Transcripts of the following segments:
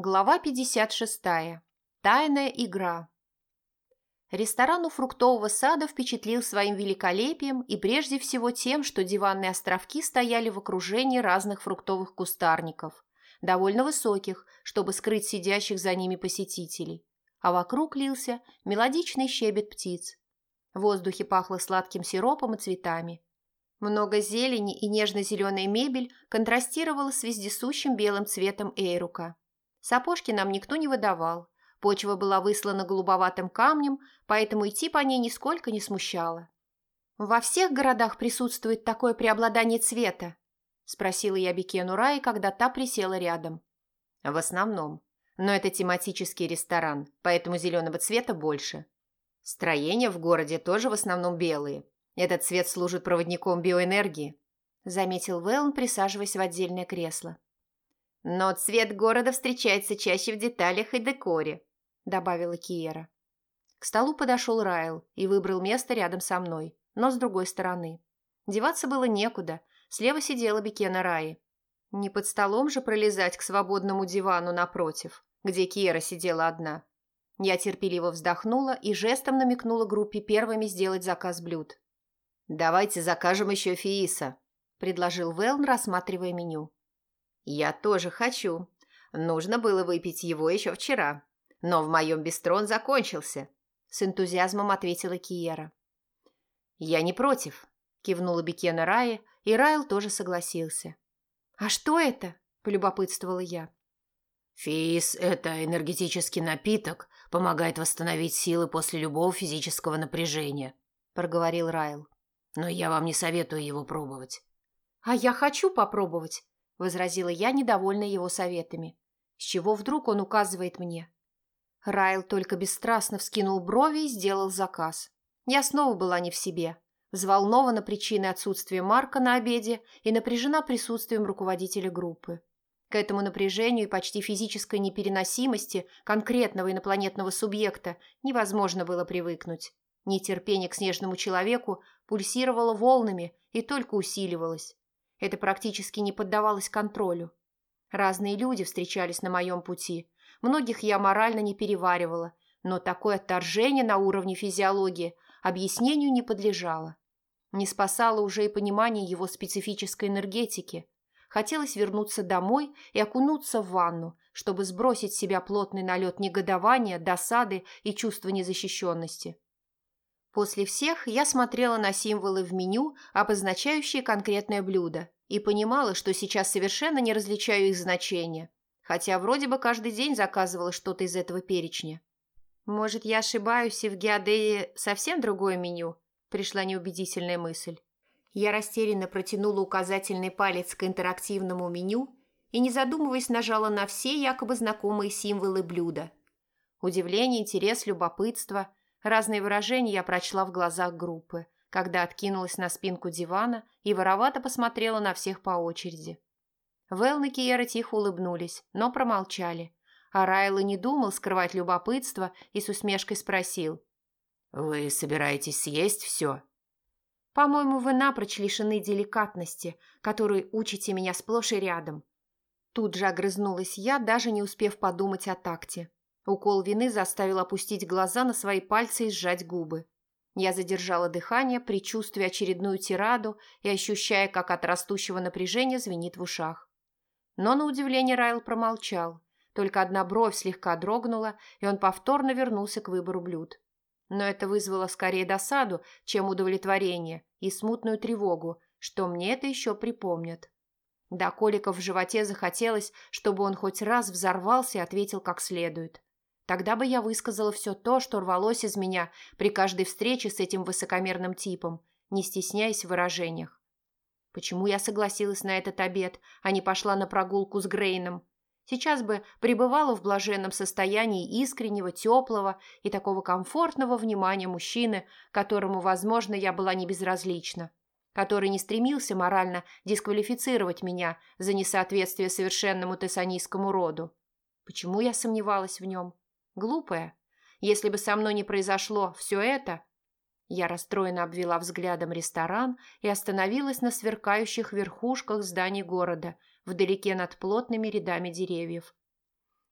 Глава 56. Тайная игра. Ресторан у фруктового сада впечатлил своим великолепием и прежде всего тем, что диванные островки стояли в окружении разных фруктовых кустарников, довольно высоких, чтобы скрыть сидящих за ними посетителей, а вокруг лился мелодичный щебет птиц. В воздухе пахло сладким сиропом и цветами. Много зелени и нежно-зеленая мебель контрастировала с вездесущим белым цветом эйрука. Сапожки нам никто не выдавал. Почва была выслана голубоватым камнем, поэтому идти по ней нисколько не смущало. «Во всех городах присутствует такое преобладание цвета?» – спросила я Бекену Раи, когда та присела рядом. «В основном. Но это тематический ресторан, поэтому зеленого цвета больше. Строения в городе тоже в основном белые. Этот цвет служит проводником биоэнергии», – заметил Вэллон, присаживаясь в отдельное кресло. «Но цвет города встречается чаще в деталях и декоре», – добавила Киера. К столу подошел Райл и выбрал место рядом со мной, но с другой стороны. Деваться было некуда, слева сидела Бекена Раи. Не под столом же пролезать к свободному дивану напротив, где Киера сидела одна. Я терпеливо вздохнула и жестом намекнула группе первыми сделать заказ блюд. «Давайте закажем еще фииса», – предложил Велн, рассматривая меню. «Я тоже хочу. Нужно было выпить его еще вчера. Но в моем бистрон закончился», – с энтузиазмом ответила Киера. «Я не против», – кивнула Бекена Рая, и Райл тоже согласился. «А что это?» – полюбопытствовала я. «Физ – это энергетический напиток, помогает восстановить силы после любого физического напряжения», – проговорил Райл. «Но я вам не советую его пробовать». «А я хочу попробовать», – возразила я, недовольная его советами. «С чего вдруг он указывает мне?» Райл только бесстрастно вскинул брови и сделал заказ. Я снова была не в себе, взволнована причиной отсутствия Марка на обеде и напряжена присутствием руководителя группы. К этому напряжению и почти физической непереносимости конкретного инопланетного субъекта невозможно было привыкнуть. Нетерпение к снежному человеку пульсировало волнами и только усиливалось. Это практически не поддавалось контролю. Разные люди встречались на моем пути. Многих я морально не переваривала, но такое отторжение на уровне физиологии объяснению не подлежало. Не спасало уже и понимание его специфической энергетики. Хотелось вернуться домой и окунуться в ванну, чтобы сбросить с себя плотный налет негодования, досады и чувства незащищенности. После всех я смотрела на символы в меню, обозначающие конкретное блюдо, и понимала, что сейчас совершенно не различаю их значения, хотя вроде бы каждый день заказывала что-то из этого перечня. Может, я ошибаюсь, и в Геодее совсем другое меню? Пришла неубедительная мысль. Я растерянно протянула указательный палец к интерактивному меню и, не задумываясь, нажала на все якобы знакомые символы блюда. Удивление, интерес, любопытство – Разные выражения я прочла в глазах группы, когда откинулась на спинку дивана и воровато посмотрела на всех по очереди. Вэл и Киера тихо улыбнулись, но промолчали. А Райл не думал скрывать любопытство и с усмешкой спросил. «Вы собираетесь съесть все?» «По-моему, вы напрочь лишены деликатности, которой учите меня сплошь и рядом». Тут же огрызнулась я, даже не успев подумать о такте. Укол вины заставил опустить глаза на свои пальцы и сжать губы. Я задержала дыхание, предчувствуя очередную тираду и ощущая, как от растущего напряжения звенит в ушах. Но на удивление Райл промолчал. Только одна бровь слегка дрогнула, и он повторно вернулся к выбору блюд. Но это вызвало скорее досаду, чем удовлетворение и смутную тревогу, что мне это еще припомнят. До коликов в животе захотелось, чтобы он хоть раз взорвался и ответил как следует. Тогда бы я высказала все то, что рвалось из меня при каждой встрече с этим высокомерным типом, не стесняясь в выражениях. Почему я согласилась на этот обед, а не пошла на прогулку с Грейном? Сейчас бы пребывала в блаженном состоянии искреннего, теплого и такого комфортного внимания мужчины, которому, возможно, я была не безразлична, который не стремился морально дисквалифицировать меня за несоответствие совершенному тессанийскому роду. Почему я сомневалась в нем? Глупая. Если бы со мной не произошло все это... Я расстроенно обвела взглядом ресторан и остановилась на сверкающих верхушках зданий города, вдалеке над плотными рядами деревьев.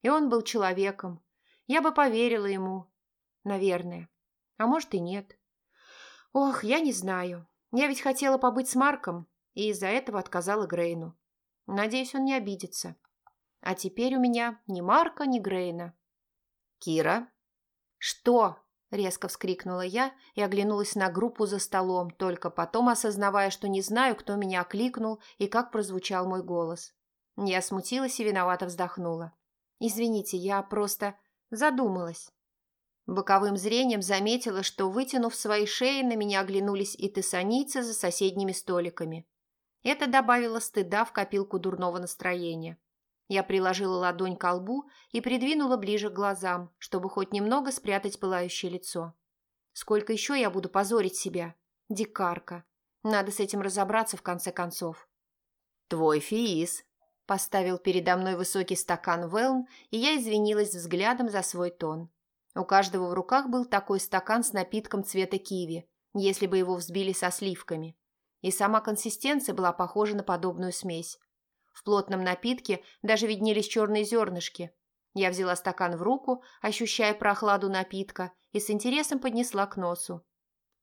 И он был человеком. Я бы поверила ему. Наверное. А может и нет. Ох, я не знаю. Я ведь хотела побыть с Марком, и из-за этого отказала Грейну. Надеюсь, он не обидится. А теперь у меня ни Марка, ни Грейна. «Кира?» «Что?» – резко вскрикнула я и оглянулась на группу за столом, только потом осознавая, что не знаю, кто меня окликнул и как прозвучал мой голос. Я смутилась и виновато вздохнула. «Извините, я просто задумалась». Боковым зрением заметила, что, вытянув свои шеи, на меня оглянулись и тессанийцы за соседними столиками. Это добавило стыда в копилку дурного настроения. Я приложила ладонь к лбу и придвинула ближе к глазам, чтобы хоть немного спрятать пылающее лицо. Сколько еще я буду позорить себя? Дикарка. Надо с этим разобраться в конце концов. «Твой фиис», – поставил передо мной высокий стакан Велн, и я извинилась взглядом за свой тон. У каждого в руках был такой стакан с напитком цвета киви, если бы его взбили со сливками. И сама консистенция была похожа на подобную смесь. В плотном напитке даже виднелись черные зернышки. Я взяла стакан в руку, ощущая прохладу напитка, и с интересом поднесла к носу.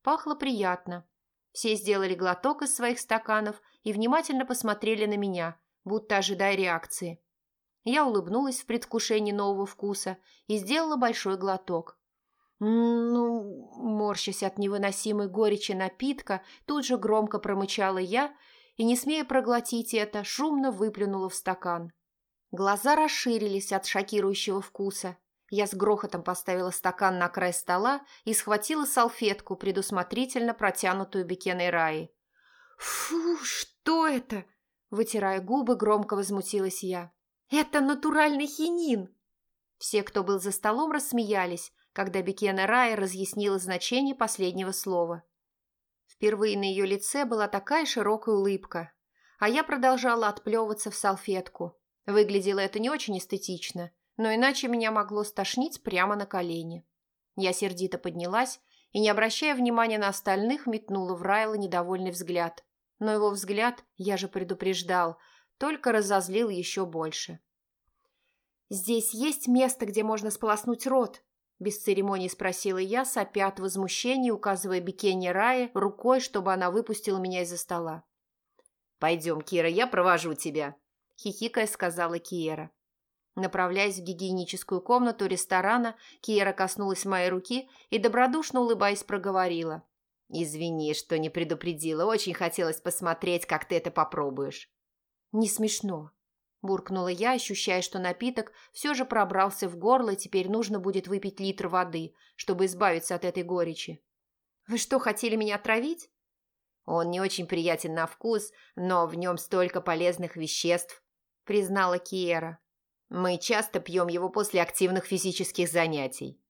Пахло приятно. Все сделали глоток из своих стаканов и внимательно посмотрели на меня, будто ожидая реакции. Я улыбнулась в предвкушении нового вкуса и сделала большой глоток. «Ну...» – морщась от невыносимой горечи напитка, тут же громко промычала я и, не смея проглотить это, шумно выплюнула в стакан. Глаза расширились от шокирующего вкуса. Я с грохотом поставила стакан на край стола и схватила салфетку, предусмотрительно протянутую Бекеной Раи. «Фу, что это?» – вытирая губы, громко возмутилась я. «Это натуральный хинин!» Все, кто был за столом, рассмеялись, когда Бекена Рая разъяснила значение последнего слова. Впервые на ее лице была такая широкая улыбка, а я продолжала отплевываться в салфетку. Выглядело это не очень эстетично, но иначе меня могло стошнить прямо на колени. Я сердито поднялась и, не обращая внимания на остальных, метнула в Райла недовольный взгляд. Но его взгляд, я же предупреждал, только разозлил еще больше. «Здесь есть место, где можно сполоснуть рот?» Без церемонии спросила я, сопя от возмущения, указывая Бикене Рае рукой, чтобы она выпустила меня из-за стола. «Пойдем, Кира, я провожу тебя», – хихикая сказала Киера. Направляясь в гигиеническую комнату ресторана, Киера коснулась моей руки и, добродушно улыбаясь, проговорила. «Извини, что не предупредила. Очень хотелось посмотреть, как ты это попробуешь». «Не смешно», – буркнула я, ощущая, что напиток все же пробрался в горло, и теперь нужно будет выпить литр воды, чтобы избавиться от этой горечи. «Вы что, хотели меня отравить?» «Он не очень приятен на вкус, но в нем столько полезных веществ», – признала Киера. «Мы часто пьем его после активных физических занятий».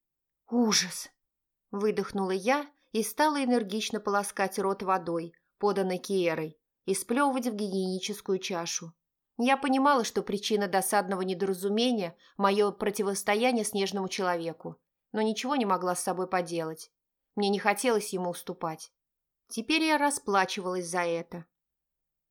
«Ужас!» – выдохнула я и стала энергично полоскать рот водой, поданной Киерой, и сплевывать в гигиеническую чашу. Я понимала, что причина досадного недоразумения – мое противостояние снежному человеку, но ничего не могла с собой поделать. Мне не хотелось ему уступать. Теперь я расплачивалась за это.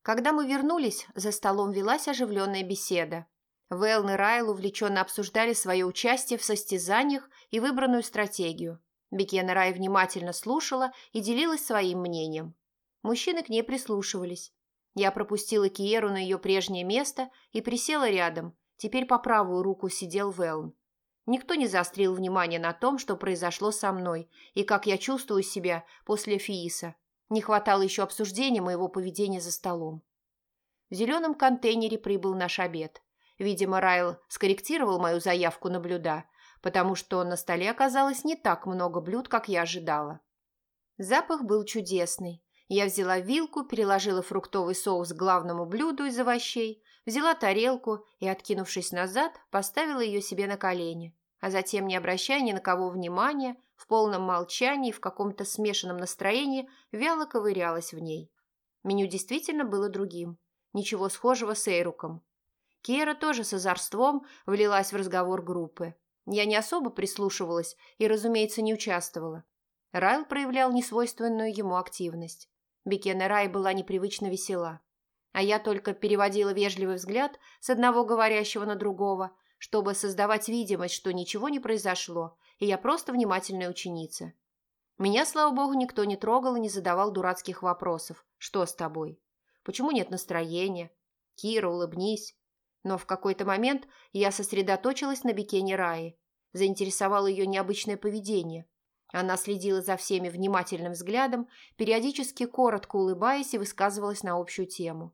Когда мы вернулись, за столом велась оживленная беседа. Вэлн и Райл увлеченно обсуждали свое участие в состязаниях и выбранную стратегию. Бекена Рай внимательно слушала и делилась своим мнением. Мужчины к ней прислушивались. Я пропустила Киеру на ее прежнее место и присела рядом. Теперь по правую руку сидел Велн. Никто не заострил внимание на том, что произошло со мной и как я чувствую себя после Фииса. Не хватало еще обсуждения моего поведения за столом. В зеленом контейнере прибыл наш обед. Видимо, Райл скорректировал мою заявку на блюда, потому что на столе оказалось не так много блюд, как я ожидала. Запах был чудесный. Я взяла вилку, переложила фруктовый соус к главному блюду из овощей, взяла тарелку и, откинувшись назад, поставила ее себе на колени, а затем, не обращая ни на кого внимания, в полном молчании, в каком-то смешанном настроении, вяло ковырялась в ней. Меню действительно было другим. Ничего схожего с Эйруком. Кера тоже с озорством влилась в разговор группы. Я не особо прислушивалась и, разумеется, не участвовала. Райл проявлял несвойственную ему активность. Бекена Рай была непривычно весела. А я только переводила вежливый взгляд с одного говорящего на другого, чтобы создавать видимость, что ничего не произошло, и я просто внимательная ученица. Меня, слава богу, никто не трогал и не задавал дурацких вопросов. Что с тобой? Почему нет настроения? Кира, улыбнись. Но в какой-то момент я сосредоточилась на бикене Раи. Заинтересовало ее необычное поведение. Она следила за всеми внимательным взглядом, периодически коротко улыбаясь и высказывалась на общую тему.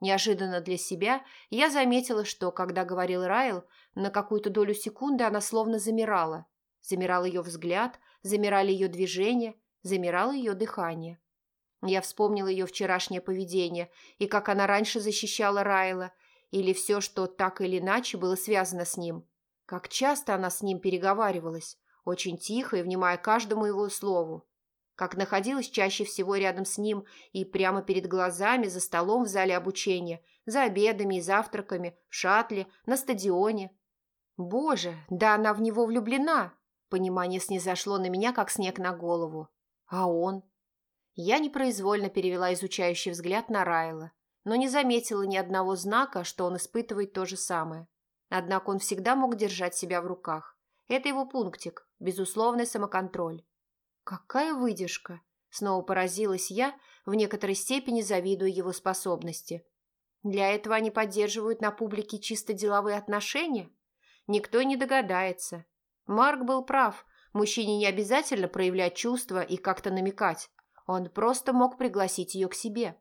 Неожиданно для себя я заметила, что, когда говорил Райл, на какую-то долю секунды она словно замирала. Замирал ее взгляд, замирали ее движения, замирало ее дыхание. Я вспомнила ее вчерашнее поведение и как она раньше защищала Райла, или все, что так или иначе было связано с ним. Как часто она с ним переговаривалась, очень тихо и внимая каждому его слову. Как находилась чаще всего рядом с ним и прямо перед глазами за столом в зале обучения, за обедами и завтраками, в шатле, на стадионе. Боже, да она в него влюблена! Понимание снизошло на меня, как снег на голову. А он? Я непроизвольно перевела изучающий взгляд на Райла, но не заметила ни одного знака, что он испытывает то же самое. Однако он всегда мог держать себя в руках. Это его пунктик, безусловный самоконтроль. Какая выдержка! Снова поразилась я, в некоторой степени завидуя его способности. Для этого они поддерживают на публике чисто деловые отношения? Никто не догадается. Марк был прав, мужчине не обязательно проявлять чувства и как-то намекать. Он просто мог пригласить ее к себе.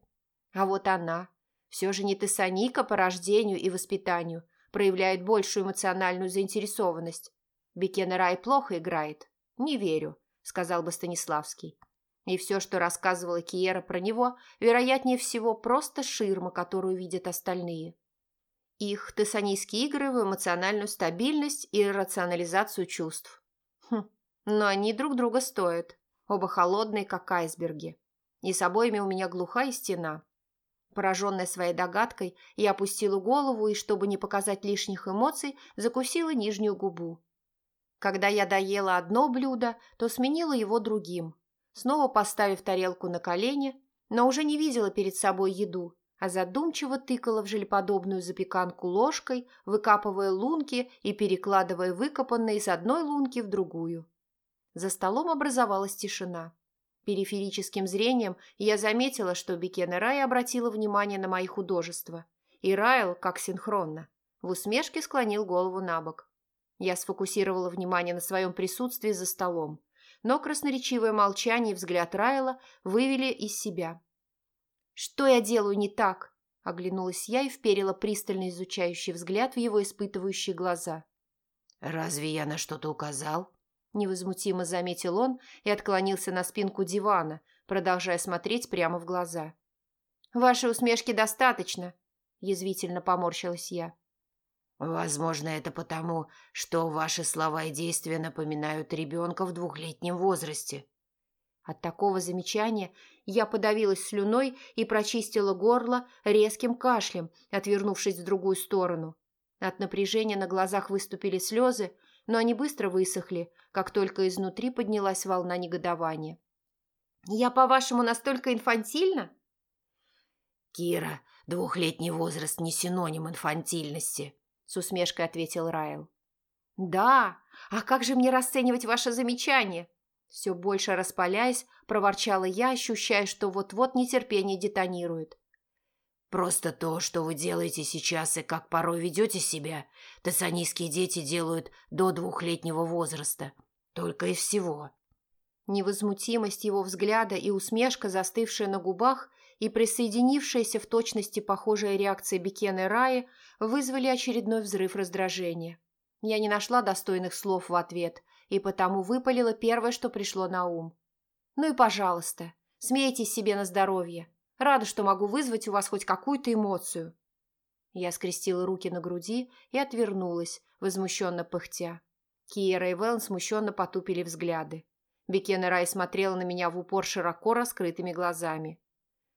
А вот она, все же не тессаника по рождению и воспитанию, проявляет большую эмоциональную заинтересованность. Бекена Рай плохо играет. Не верю, сказал бы Станиславский. И все, что рассказывала Киера про него, вероятнее всего, просто ширма, которую видят остальные. Их тессанийские игры в эмоциональную стабильность и рационализацию чувств. Хм, но они друг друга стоят. Оба холодные, как айсберги. И с обоими у меня глухая стена. Пораженная своей догадкой, я опустила голову и, чтобы не показать лишних эмоций, закусила нижнюю губу. Когда я доела одно блюдо, то сменила его другим, снова поставив тарелку на колени, но уже не видела перед собой еду, а задумчиво тыкала в желеподобную запеканку ложкой, выкапывая лунки и перекладывая выкопанные из одной лунки в другую. За столом образовалась тишина. Периферическим зрением я заметила, что Бекена Рай обратила внимание на мои художества, и Райл, как синхронно, в усмешке склонил голову на бок. Я сфокусировала внимание на своем присутствии за столом, но красноречивое молчание и взгляд Райла вывели из себя. «Что я делаю не так?» – оглянулась я и вперила пристально изучающий взгляд в его испытывающие глаза. «Разве я на что-то указал?» – невозмутимо заметил он и отклонился на спинку дивана, продолжая смотреть прямо в глаза. «Вашей усмешки достаточно», – язвительно поморщилась я. Возможно, это потому, что ваши слова и действия напоминают ребенка в двухлетнем возрасте. От такого замечания я подавилась слюной и прочистила горло резким кашлем, отвернувшись в другую сторону. От напряжения на глазах выступили слезы, но они быстро высохли, как только изнутри поднялась волна негодования. «Я, по-вашему, настолько инфантильна?» «Кира, двухлетний возраст не синоним инфантильности», с усмешкой ответил Райл. «Да, а как же мне расценивать ваше замечание?» Все больше распаляясь, проворчала я, ощущая, что вот-вот нетерпение детонирует. «Просто то, что вы делаете сейчас и как порой ведете себя, тессанийские дети делают до двухлетнего возраста. Только и всего». Невозмутимость его взгляда и усмешка, застывшая на губах, и присоединившаяся в точности похожая реакция Бекены Раи вызвали очередной взрыв раздражения. Я не нашла достойных слов в ответ и потому выпалила первое, что пришло на ум. «Ну и пожалуйста, смейтесь себе на здоровье. Рада, что могу вызвать у вас хоть какую-то эмоцию». Я скрестила руки на груди и отвернулась, возмущенно пыхтя. Киера и Вэлн смущенно потупили взгляды. Бекена Рай смотрела на меня в упор широко раскрытыми глазами.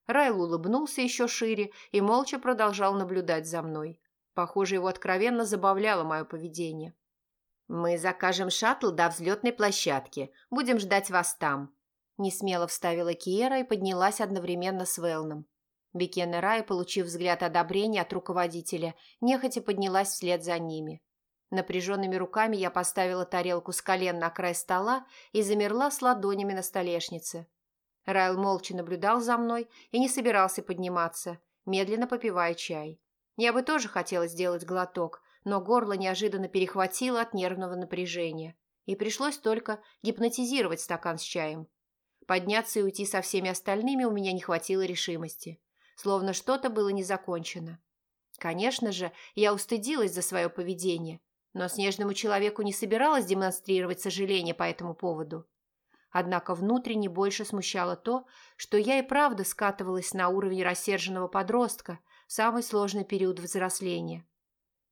Райл улыбнулся еще шире и молча продолжал наблюдать за мной. Похоже, его откровенно забавляло мое поведение. «Мы закажем шаттл до взлетной площадки. Будем ждать вас там», – несмело вставила Киера и поднялась одновременно с Велном. Бекена Рай, получив взгляд одобрения от руководителя, нехотя поднялась вслед за ними. Напряженными руками я поставила тарелку с колен на край стола и замерла с ладонями на столешнице. Райл молча наблюдал за мной и не собирался подниматься, медленно попивая чай. Я бы тоже хотела сделать глоток, но горло неожиданно перехватило от нервного напряжения, и пришлось только гипнотизировать стакан с чаем. Подняться и уйти со всеми остальными у меня не хватило решимости, словно что-то было не закончено. Конечно же, я устыдилась за свое поведение, но снежному человеку не собиралась демонстрировать сожаление по этому поводу. Однако внутренне больше смущало то, что я и правда скатывалась на уровень рассерженного подростка самый сложный период взросления.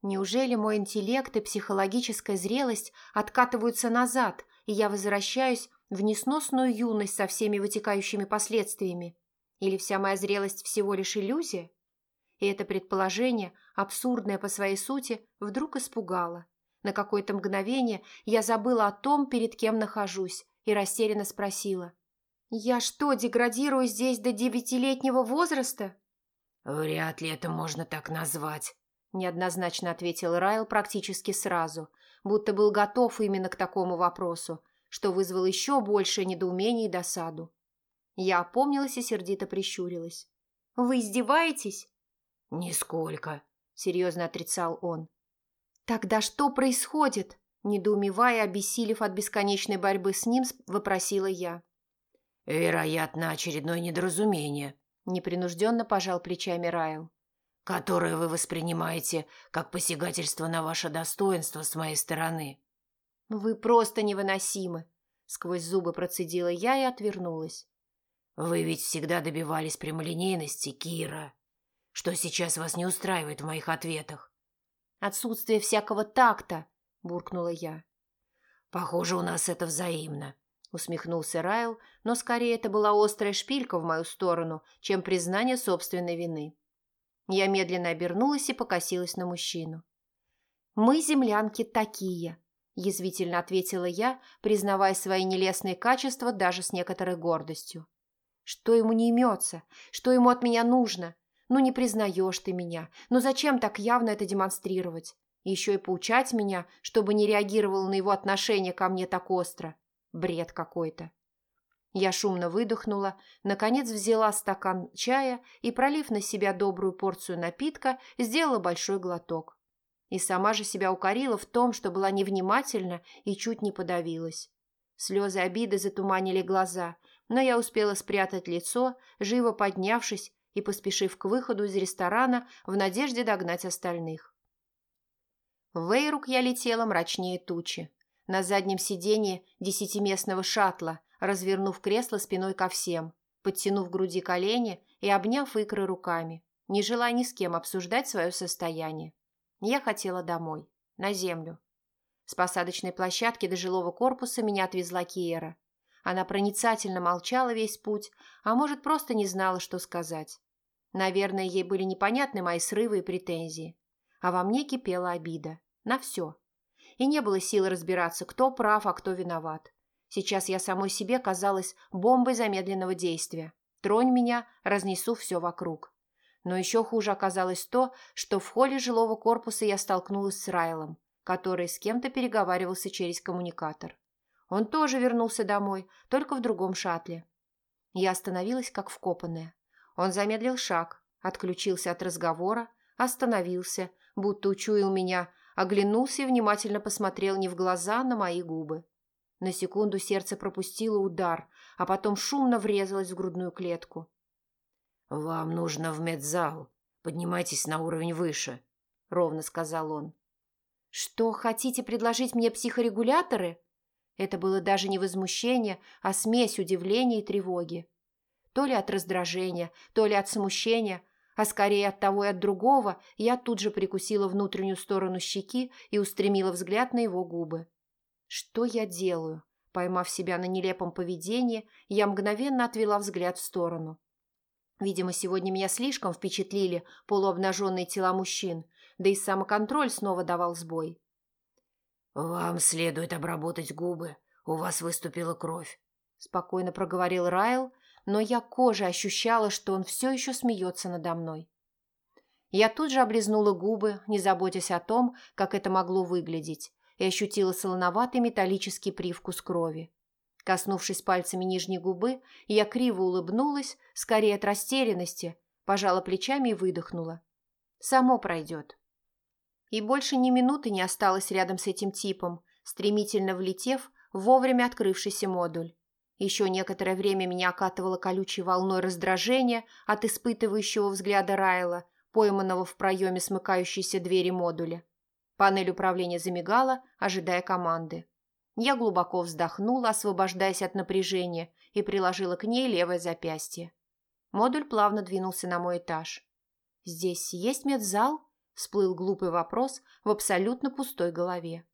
Неужели мой интеллект и психологическая зрелость откатываются назад, и я возвращаюсь в несносную юность со всеми вытекающими последствиями? Или вся моя зрелость всего лишь иллюзия? И это предположение, абсурдное по своей сути, вдруг испугало. На какое-то мгновение я забыла о том, перед кем нахожусь, и растерянно спросила. «Я что, деградирую здесь до девятилетнего возраста?» «Вряд ли это можно так назвать», – неоднозначно ответил Райл практически сразу, будто был готов именно к такому вопросу, что вызвало еще большее недоумение и досаду. Я опомнилась и сердито прищурилась. «Вы издеваетесь?» «Нисколько», – серьезно отрицал он. «Тогда что происходит?» Недоумевая, обессилев от бесконечной борьбы с ним, вопросила я. «Вероятно, очередное недоразумение», – непринужденно пожал плечами Райл, «которое вы воспринимаете как посягательство на ваше достоинство с моей стороны». «Вы просто невыносимы», – сквозь зубы процедила я и отвернулась. «Вы ведь всегда добивались прямолинейности, Кира. Что сейчас вас не устраивает в моих ответах?» «Отсутствие всякого такта», – буркнула я. «Похоже, у нас это взаимно», – усмехнулся Райл, но скорее это была острая шпилька в мою сторону, чем признание собственной вины. Я медленно обернулась и покосилась на мужчину. «Мы, землянки, такие», – язвительно ответила я, признавая свои нелестные качества даже с некоторой гордостью. «Что ему не имется? Что ему от меня нужно? Ну, не признаешь ты меня. Ну, зачем так явно это демонстрировать? Еще и поучать меня, чтобы не реагировал на его отношение ко мне так остро. Бред какой-то. Я шумно выдохнула, наконец взяла стакан чая и, пролив на себя добрую порцию напитка, сделала большой глоток. И сама же себя укорила в том, что была невнимательна и чуть не подавилась. Слезы обиды затуманили глаза, но я успела спрятать лицо, живо поднявшись и поспешив к выходу из ресторана в надежде догнать остальных. В Вейрук я летела мрачнее тучи. На заднем сиденье десятиместного шаттла, развернув кресло спиной ко всем, подтянув груди колени и обняв икры руками, не желая ни с кем обсуждать свое состояние. Я хотела домой, на землю. С посадочной площадки до жилого корпуса меня отвезла Киера. Она проницательно молчала весь путь, а может, просто не знала, что сказать. Наверное, ей были непонятны мои срывы и претензии а во мне кипела обида. На все. И не было силы разбираться, кто прав, а кто виноват. Сейчас я самой себе казалась бомбой замедленного действия. Тронь меня, разнесу все вокруг. Но еще хуже оказалось то, что в холле жилого корпуса я столкнулась с Райлом, который с кем-то переговаривался через коммуникатор. Он тоже вернулся домой, только в другом шаттле. Я остановилась, как вкопанная. Он замедлил шаг, отключился от разговора, остановился, будто учуял меня, оглянулся и внимательно посмотрел не в глаза, а на мои губы. На секунду сердце пропустило удар, а потом шумно врезалось в грудную клетку. «Вам нужно в медзал. Поднимайтесь на уровень выше», — ровно сказал он. «Что, хотите предложить мне психорегуляторы?» Это было даже не возмущение, а смесь удивления и тревоги. То ли от раздражения, то ли от смущения, а скорее от того и от другого, я тут же прикусила внутреннюю сторону щеки и устремила взгляд на его губы. Что я делаю? Поймав себя на нелепом поведении, я мгновенно отвела взгляд в сторону. Видимо, сегодня меня слишком впечатлили полуобнаженные тела мужчин, да и самоконтроль снова давал сбой. «Вам следует обработать губы, у вас выступила кровь», – спокойно проговорил Райл, но я кожей ощущала, что он все еще смеется надо мной. Я тут же облизнула губы, не заботясь о том, как это могло выглядеть, и ощутила солоноватый металлический привкус крови. Коснувшись пальцами нижней губы, я криво улыбнулась, скорее от растерянности, пожала плечами и выдохнула. Само пройдет. И больше ни минуты не осталось рядом с этим типом, стремительно влетев в вовремя открывшийся модуль. Еще некоторое время меня окатывало колючей волной раздражения от испытывающего взгляда Райла, пойманного в проеме смыкающейся двери модуля. Панель управления замигала, ожидая команды. Я глубоко вздохнула, освобождаясь от напряжения, и приложила к ней левое запястье. Модуль плавно двинулся на мой этаж. «Здесь есть медзал?» – всплыл глупый вопрос в абсолютно пустой голове.